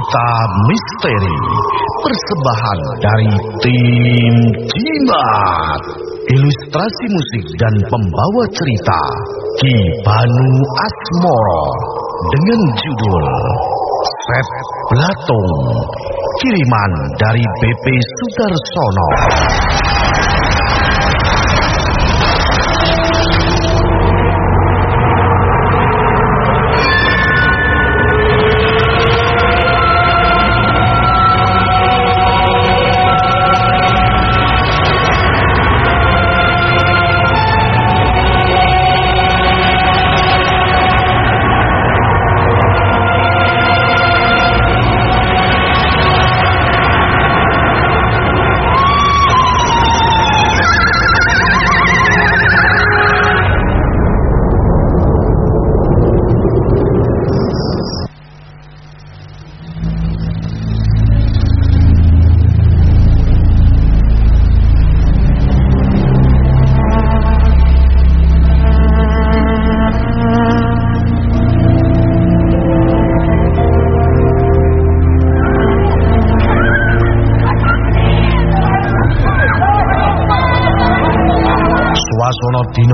Cerita misteri persembahan dari tim Jimat. Ilustrasi musik dan pembawa cerita Ki Banu Asmoro dengan judul Set Blatung. Kiriman dari BP Sudarsono.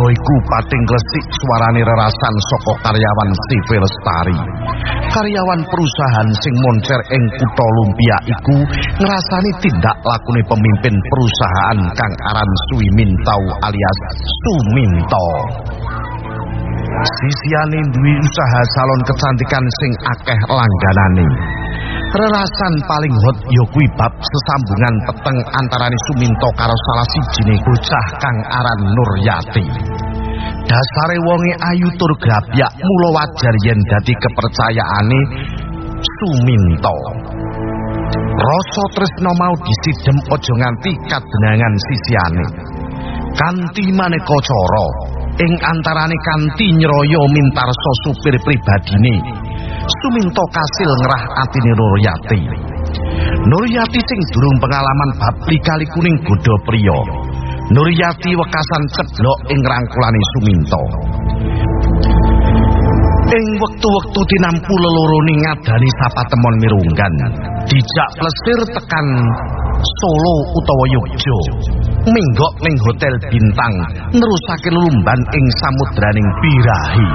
Iku pating gresik suarane rerasan saka karyawan sipil Lestari. Karyawan perusahaan sing moncer ing kutha Lumpia iku ngrasani tindak lakune pemimpin perusahaan kang aran Suimintau alias Suminto. Sisiane duwe usaha salon kecantikan sing akeh langganane. Rerasan paling hot ya kuwi bab sesambungan peteng antarane Suminto karo salah sijine bocah kang aran Nuryati. Dasare wonge ayu tur grabyak mula wajar yen dadi kepercayaane Suminto. Rasa tresno mau disidhem aja nganti kadenangan sisiane. Kanthi maneka cara ing antarane kanthi nyroyo mintarsa supir pribadine. Suminto kasil ngerah atine Nuryati. Nuryati sing durung pengalaman bab kali kuning godha priya. Nuryati wekasan ceblok ing rangkulane Suminto. Ing wektu-wektu tinampu lelorone ngadani sapa temon mirunggan, dijak plesir tekan Solo utawa Yogya. Minggok ning hotel bintang nerusake lelumban ing samudraning birahi.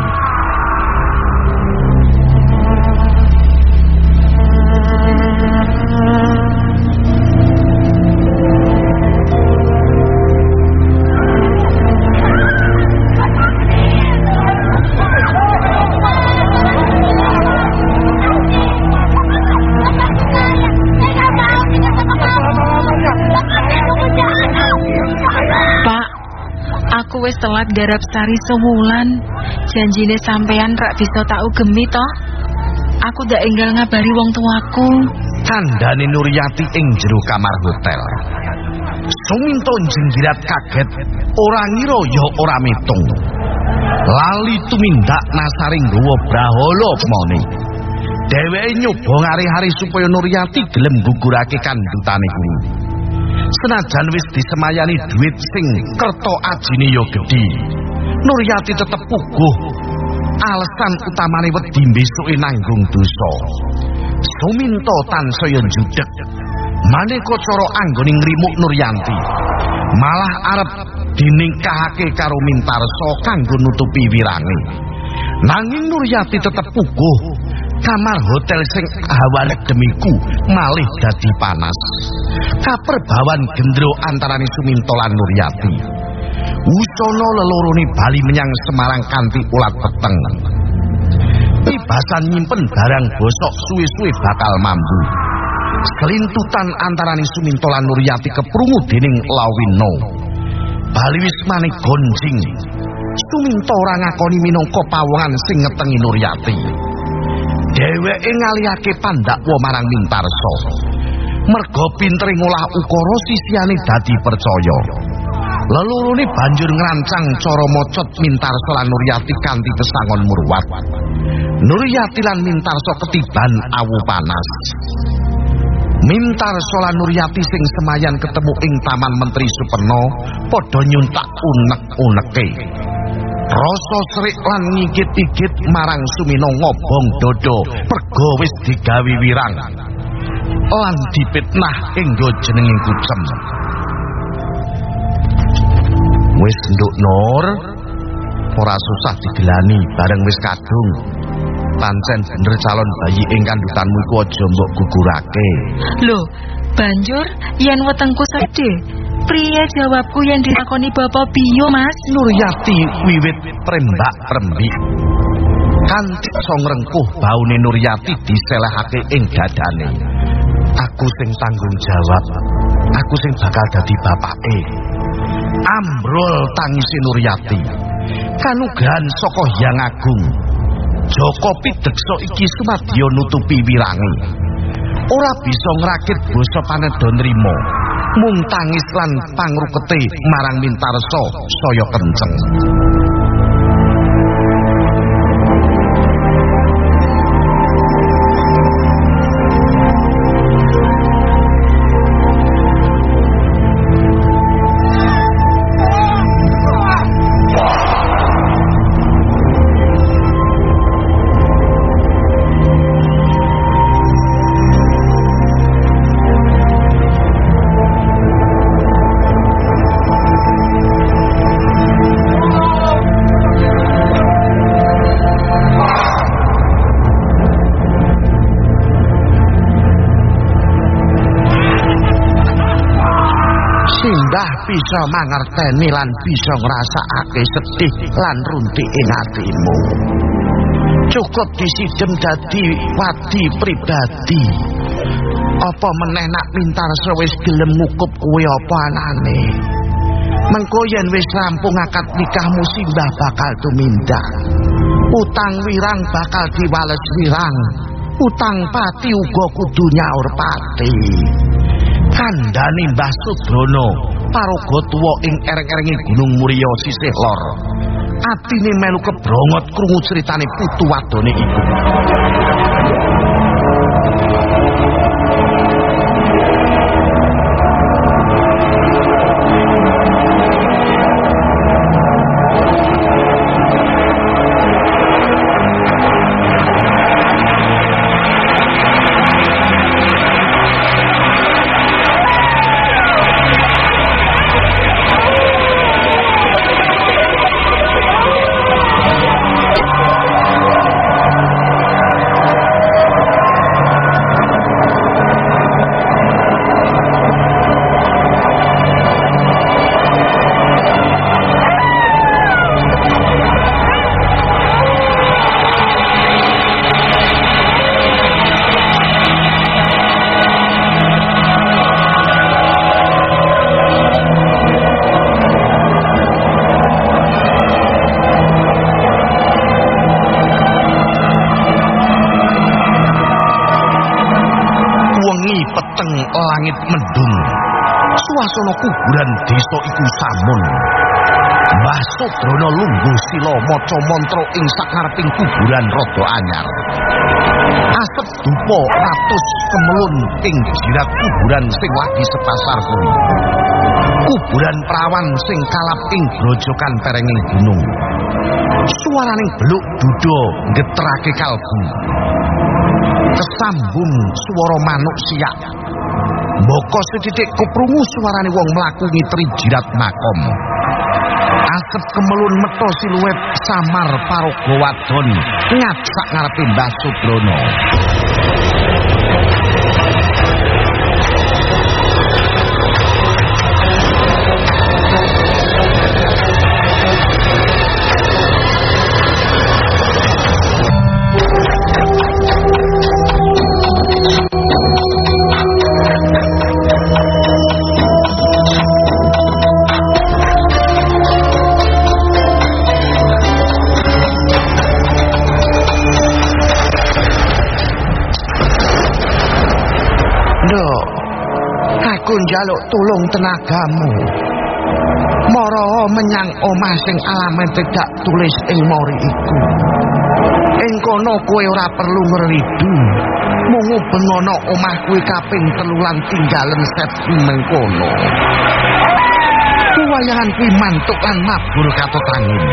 Aku wis telat garap sari sewulan. Janjine sampean rak bisa tak ugemi toh. Aku dak enggal ngabari wong tuaku. Kandhane Nuryati ing jero kamar hotel. Suminto jenggirat kaget, ora ngira ya ora mitung. Lali tumindak nasaring nggawa brahala mone. Dheweke nyoba ngari-hari supaya Nuryati gelem gugurake kandhutane kuwi. Senajan wis disemayani duit sing kerta ajine ya gedhi. Nuryati tetep puguh. Alasan utamane wedi besuke nanggung dosa. Suminto tansaya judeg. Maneka cara anggone ngrimuk Nuryanti. Malah arep diningkahake karo Mintarsa kanggo nutupi wirange. Nanging Nuryati tetep puguh. Kamar hotel sing hawane demiku malih dadi panas. Kaperbawan gendro antarane Suminto lan Nuryati. Usana lelorone bali menyang Semarang kanthi ulat peteng. Tibasan nyimpen barang bosok suwe-suwe bakal mambu. Selintutan antarane Suminto lan Nuryati keprungu dening Lawino. Bali wis manik gonjing. Suminto ora ngakoni minangka pawongan sing ngetengi Nuryati. Dheweke ngalihake pandakwa marang Mintarsa. Merga pintere ngolah ukara sisiane dadi percaya. Lelurune banjur ngrancang cara mocot Mintarsa lan Nuryati kanthi pesangon murwat. Nuryati lan Mintarsa ketiban awu panas. Mintarsa lan Nuryati sing semayan ketemu ing Taman Menteri Superno padha nyuntak unek-uneke. Rasa serik lan ngigit-igit marang Sumino ngobong dodo pergo wis digawi wirang. Lan dipitnah enggo jenenging kucem. Wis nduk Nur, ora susah digelani bareng wis kadung. Pancen bener calon bayi ing kandhutanmu iku aja mbok gugurake. Lho, banjur yen wetengku sedhe, priye jawabku yen dilakoni Bapak Biyo, Mas? Nuryati wiwit prembak prembi. Kanthi songrengkuh baune Nuryati diselehake ing dadane. Aku sing tanggung jawab. Aku sing bakal dadi bapake. Ambrol tangisi Nuryati. Kanugrahan saka Hyang Agung. Joko Pideksa iki sumadya nutupi wirangi. Ora bisa ngrakit basa panedon nrimo. Mung tangis lan pangrukete marang mintarsa saya kenceng. Simbah bisa mangerteni lan bisa ngrasakake sedih lan runtik ing atimu. Cukup disidem dadi wadi pribadi. Apa meneh nak pintar wis gelem ngukup kuwi apa anane? Mengko yen wis rampung akad nikahmu simbah bakal tumindak. Utang wirang bakal diwales wirang. Utang pati uga kudu nyaur pati. kandhane Mbah Sudrono paraga tuwa ing ereng-erenge Gunung Muria sisih lor. Atine melu kebrongot krungu critane putu wadone iku. Langit mendung. Suasana kuburan desa iku samun. Mbah Sudrono lungguh sila maca mantra ing sakareping kuburan rada anyar. Asep dupa ratus kemelun ing jirat kuburan sing lagi sepasar kuwi. Kuburan prawan sing kalap ing grojokan perenging gunung. Suaraning beluk duda geterake kalbu. Kesambung swara manuk siak. Mboko setitik keprungu suarane wong mlaku ngitri jirat makom. Asep kemelun meto siluet samar paraga wadon ngacak ngarepe Mbah Subrono. Njaluk tulung tenagamu. Mara menyang omah sing alamat tidak tulis ing mori iku. Ing kono kowe ora perlu ngridu. Mung bengono omah kuwi kaping telu lan tinggalen set mengkono. Kuwayangan kuwi mantuk lan mabur katut angin.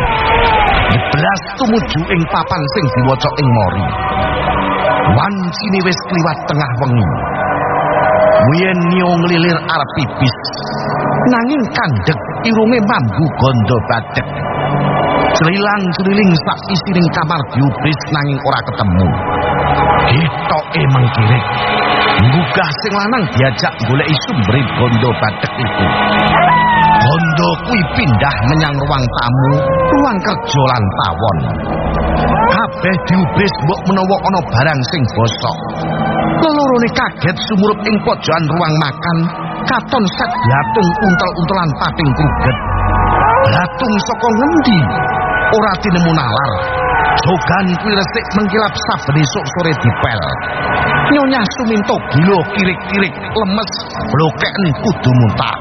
Nyeblas tumuju ing papan sing diwaca ing mori. Wancine wis kliwat tengah wengi. Wien nio nglilir arep pipis. Nanging kandhek irunge mambu gondo badhek. Celilang celiling sak isiring kamar diubris nanging ora ketemu. Hitoke mengkirik. Gugah sing lanang diajak golek sumbere gondo badhek iku. Gondo kuwi pindah menyang ruang tamu, ruang kerja lan tawon. Kabeh diubris mbok menawa ana barang sing bosok. Lelorone kaget sumurup ing pojokan ruang makan, katon set blatung untel-untelan pating kruget. Blatung saka ngendi? Ora tinemu nalar. Jogan kuwi resik mengkilap saben esuk sore dipel. Nyonya Suminto gilo kirik-kirik lemes blokeken kudu muntah.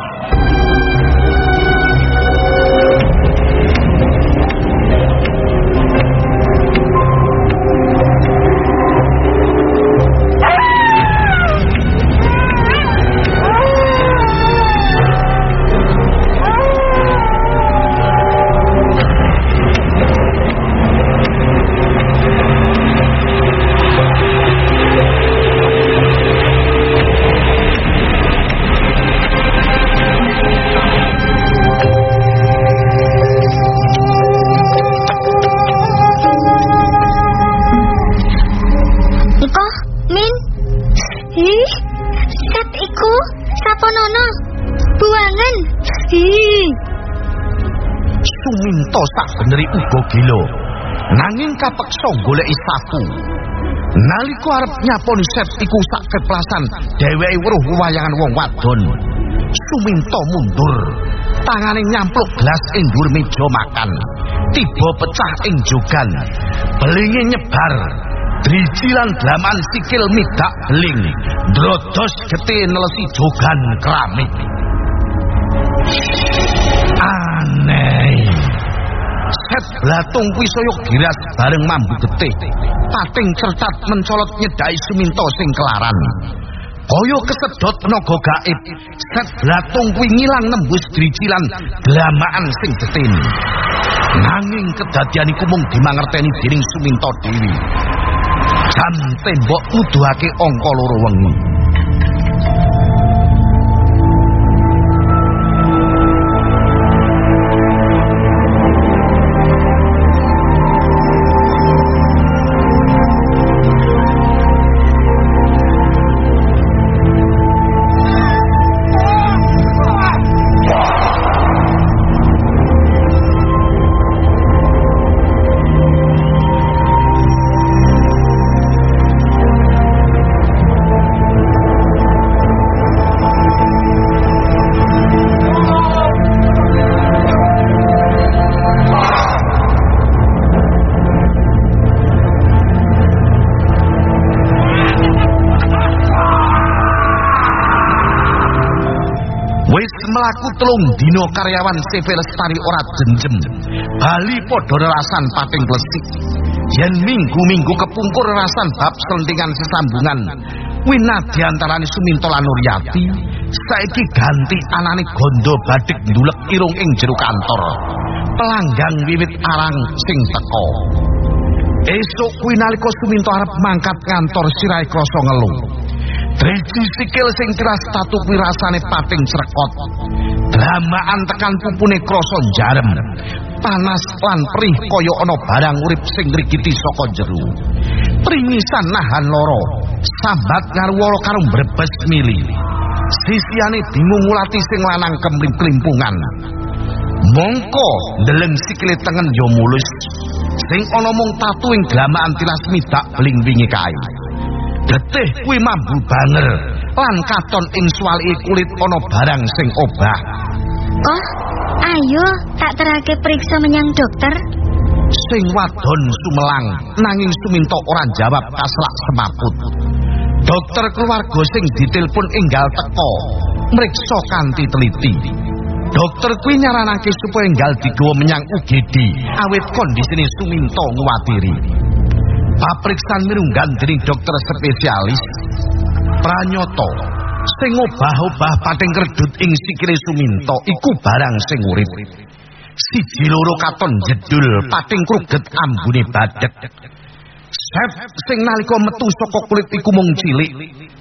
Suminto sak beneri uga gila. Nanging kapeksa goleki sapu. Nalika arep nyaponi set iku sak keplasan, dheweke weruh wayangan wong wadon. Suminto mundur. Tangane nyampluk gelas ing dhuwur meja makan. Tiba pecah ing jogan. Belinge nyebar. Driji lan blaman sikil midak beling. Drodos getih nelesi jogan keramik. Aneh. Blatung kuwi saya giras bareng mambu getih. Pating cercat mencolot nyedai Suminto sing kelaran. Kaya kesedot tenaga gaib, set blatung kuwi ngilang nembus dricilan blamaan sing detin. Nanging kedadian iku mung dimangerteni dening Suminto dewi. Jam tembok nuduhake angka loro wengi. Telung dina karyawan CV Lestari ora jenjem. Bali padha rerasan pating klesik. Yen minggu-minggu kepungkur rerasan bab selentingan sesambungan. Winadi antarane Suminto lan Nuryati, saiki ganti anane gondo badik ndulek irung ing jero kantor. Pelanggang wiwit arang sing teko. Esuk kuwi nalika Suminto arep mangkat kantor sirahe krasa ngeluh. Driji sikil sing keras tatu kuwi rasane pating srekot. Dramaan tekan pupune krasa jarem. Panas lan perih kaya ana barang urip sing ngrigiti saka jero. Pringisan nahan loro, sambat ngarwala karo mbrebes mili. Sisiane bingung ngulati sing lanang kemlim-klimpungan. Mongko ndeleng sikile tengen ya mulus. Sing ana mung tatu ing glamaan tilas midak bling wingi kae. Getih kuwi mambu banger lan katon ing swalike kulit ana barang sing obah. Oh, ayo tak terake periksa menyang dokter. Sing wadon sumelang nanging Suminto ora jawab kaslak semaput. Dokter keluarga sing ditelepon enggal teko mriksa kanthi teliti. Dokter kuwi nyaranake supaya enggal digawa menyang UGD awit kondisine Suminto nguwatiri. Papriksan mirunggan dening dokter spesialis Pranyoto Sing obah-obah pating kredut ing sikile Suminto iku barang sing urip. Siji loro katon jedul pating kruget ambune badhek. Sep sing nalika metu saka kulit iku mung cilik,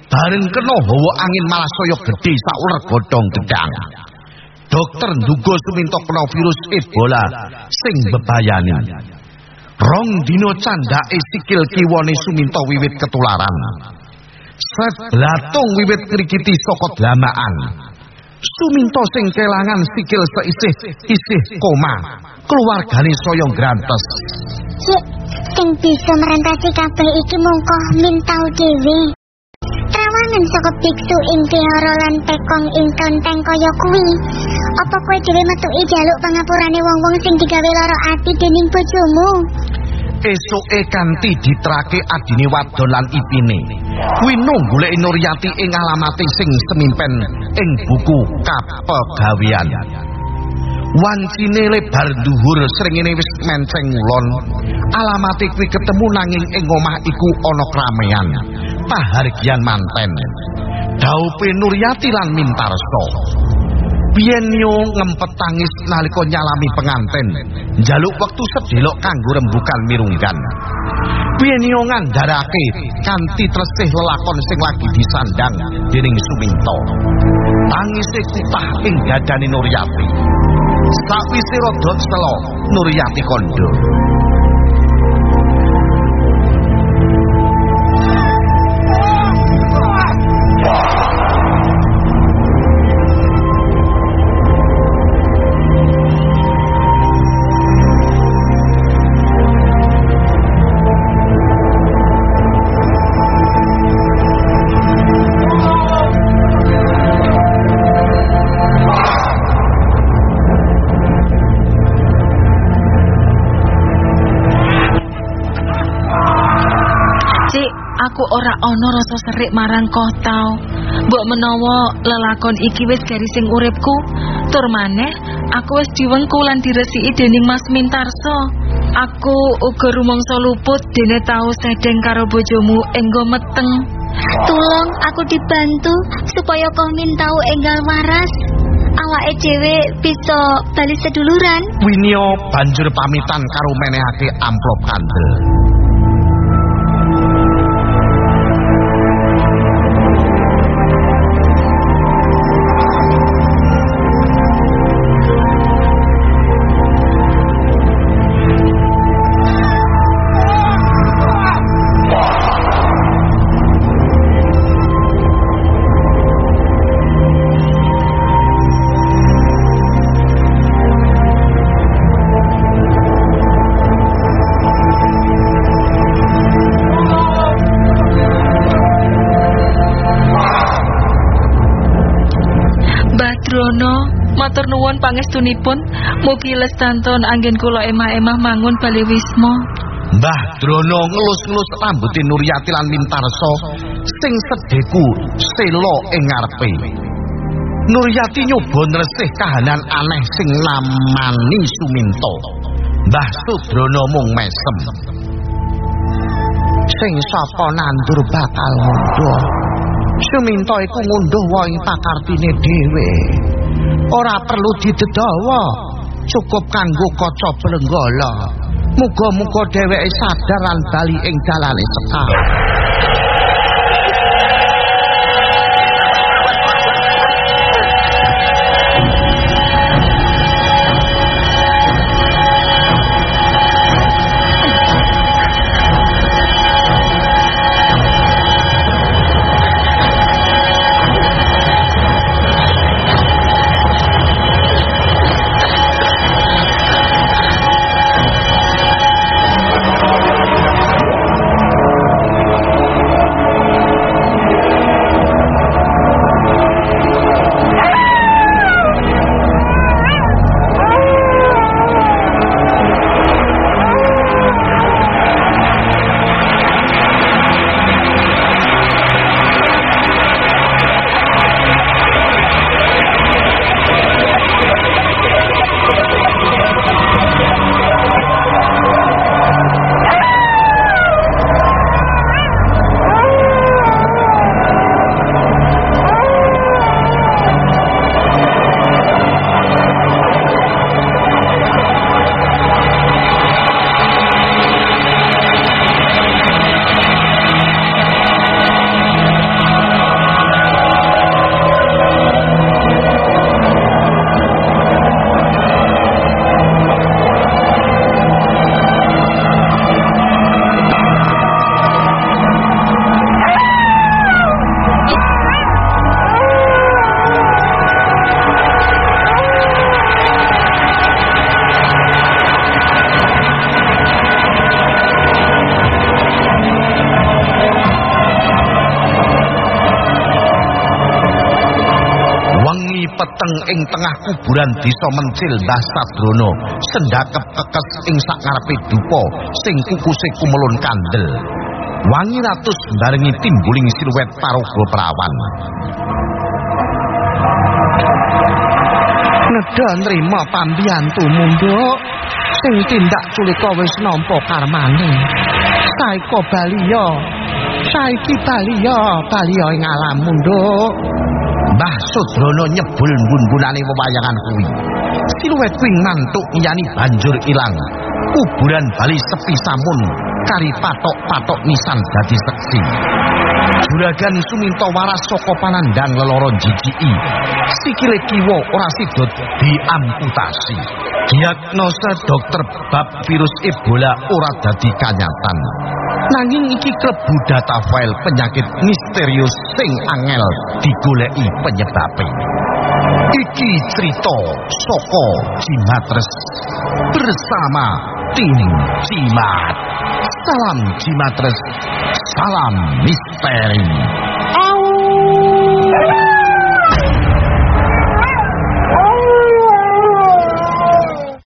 bareng kena hawa angin malah saya gedhe sak godhong gedang. Dokter nduga Suminto kena virus Ebola sing bebayani. Rong dino candake sikil kiwane Suminto wiwit ketularan. Set blatung wiwit krikiti saka dlamaan. Suminto sing kelangan sikil seisih isih koma. Keluargane soyong grantes. Cik, sing bisa merentasi kabeh iki mungko mintau dhewe. Trawangan saka biksu ing vihara lan pekong ing kelenteng kaya kuwi. Apa kowe dhewe metuki jaluk pangapurane wong-wong sing digawe lara ati dening bojomu? Esuke kanthi ditrake adine wadon lan ipine. Kuwi nunggulek Nuryati ing alamate sing semimpen ing buku kapegawean. Wancine lebar dhuwur srengene wis menceng ngulon. Alamate kuwi ketemu nanging ing omah iku ana kramean. Pahargyan manten. Daupe Nuryati lan Mintarso. Biyen yo ngempet tangis nalika nyalami penganten, njaluk wektu sedelok kanggo rembukan mirunggan. Biyen yo ngandharake kanthi tresih lelakon sing lagi disandang dening Suminto. Tangise kutah ing dadane Nuryati. Sawise rodot selo Nuryati kondo. Ora ana rasa serik marang kau tau. Mbok menawa lelakon iki wis garis sing uripku, tur maneh aku wis diwengku lan diresiki dening Mas Mintarso. Aku uga rumangsa luput dene tau sedeng karo bojomu enggo meteng. Tulung aku dibantu supaya kau mintau enggal waras. Awake dhewe bisa bali seduluran. Winio banjur pamitan karo menehake amplop kandel. Pangestunipun. Mugi lestanton anggen kula emah-emah mangun bali wisma. Mbah Drono ngelus-ngelus rambuté Nuryati lan Mintarso sing sedheku selo ing ngarepe. Nuryati nyoba nresih kahanan aneh sing namani Suminto. Mbah Sudrono mung mesem. Sing sapa nandur bakal ngunduh. Suminto iku ngunduh wae pakartine dhewe. Ora perlu didedawa. Cukup kanggo kaca blenggala. Muga-muga dheweke sadar lan bali ing dalane sekar. Peteng ing tengah kuburan desa Mencil Mbah Sadrono sendakep kekes ing sangarepe dupa sing kukuse kumelun kandel. Wangi ratus barengi timbuling siluet paraga perawan. Nedha nrimo pambiyantumu, Nduk. Sing tindak culika wis nampa karmane. Saiko baliya. Saiki baliya, baliya ing alammu, Nduk. Mbah Sudrono nyebul mbun-mbunane wewayangan kuwi. Siluet kuwi ngantuk yani banjur ilang. Kuburan Bali sepi samun kari patok-patok nisan dadi seksi. Juragan Suminto waras saka panandang leloro jijiki. Sikile kiwa ora sidot diamputasi. Diagnosa dokter bab virus Ebola ora dadi kanyatan. Nanging iki klebu data file penyakit misterius sing angel digoleki penyebabe. Iki cerita saka Jimatres bersama tim Jimat. Salam Jimatres, salam misteri.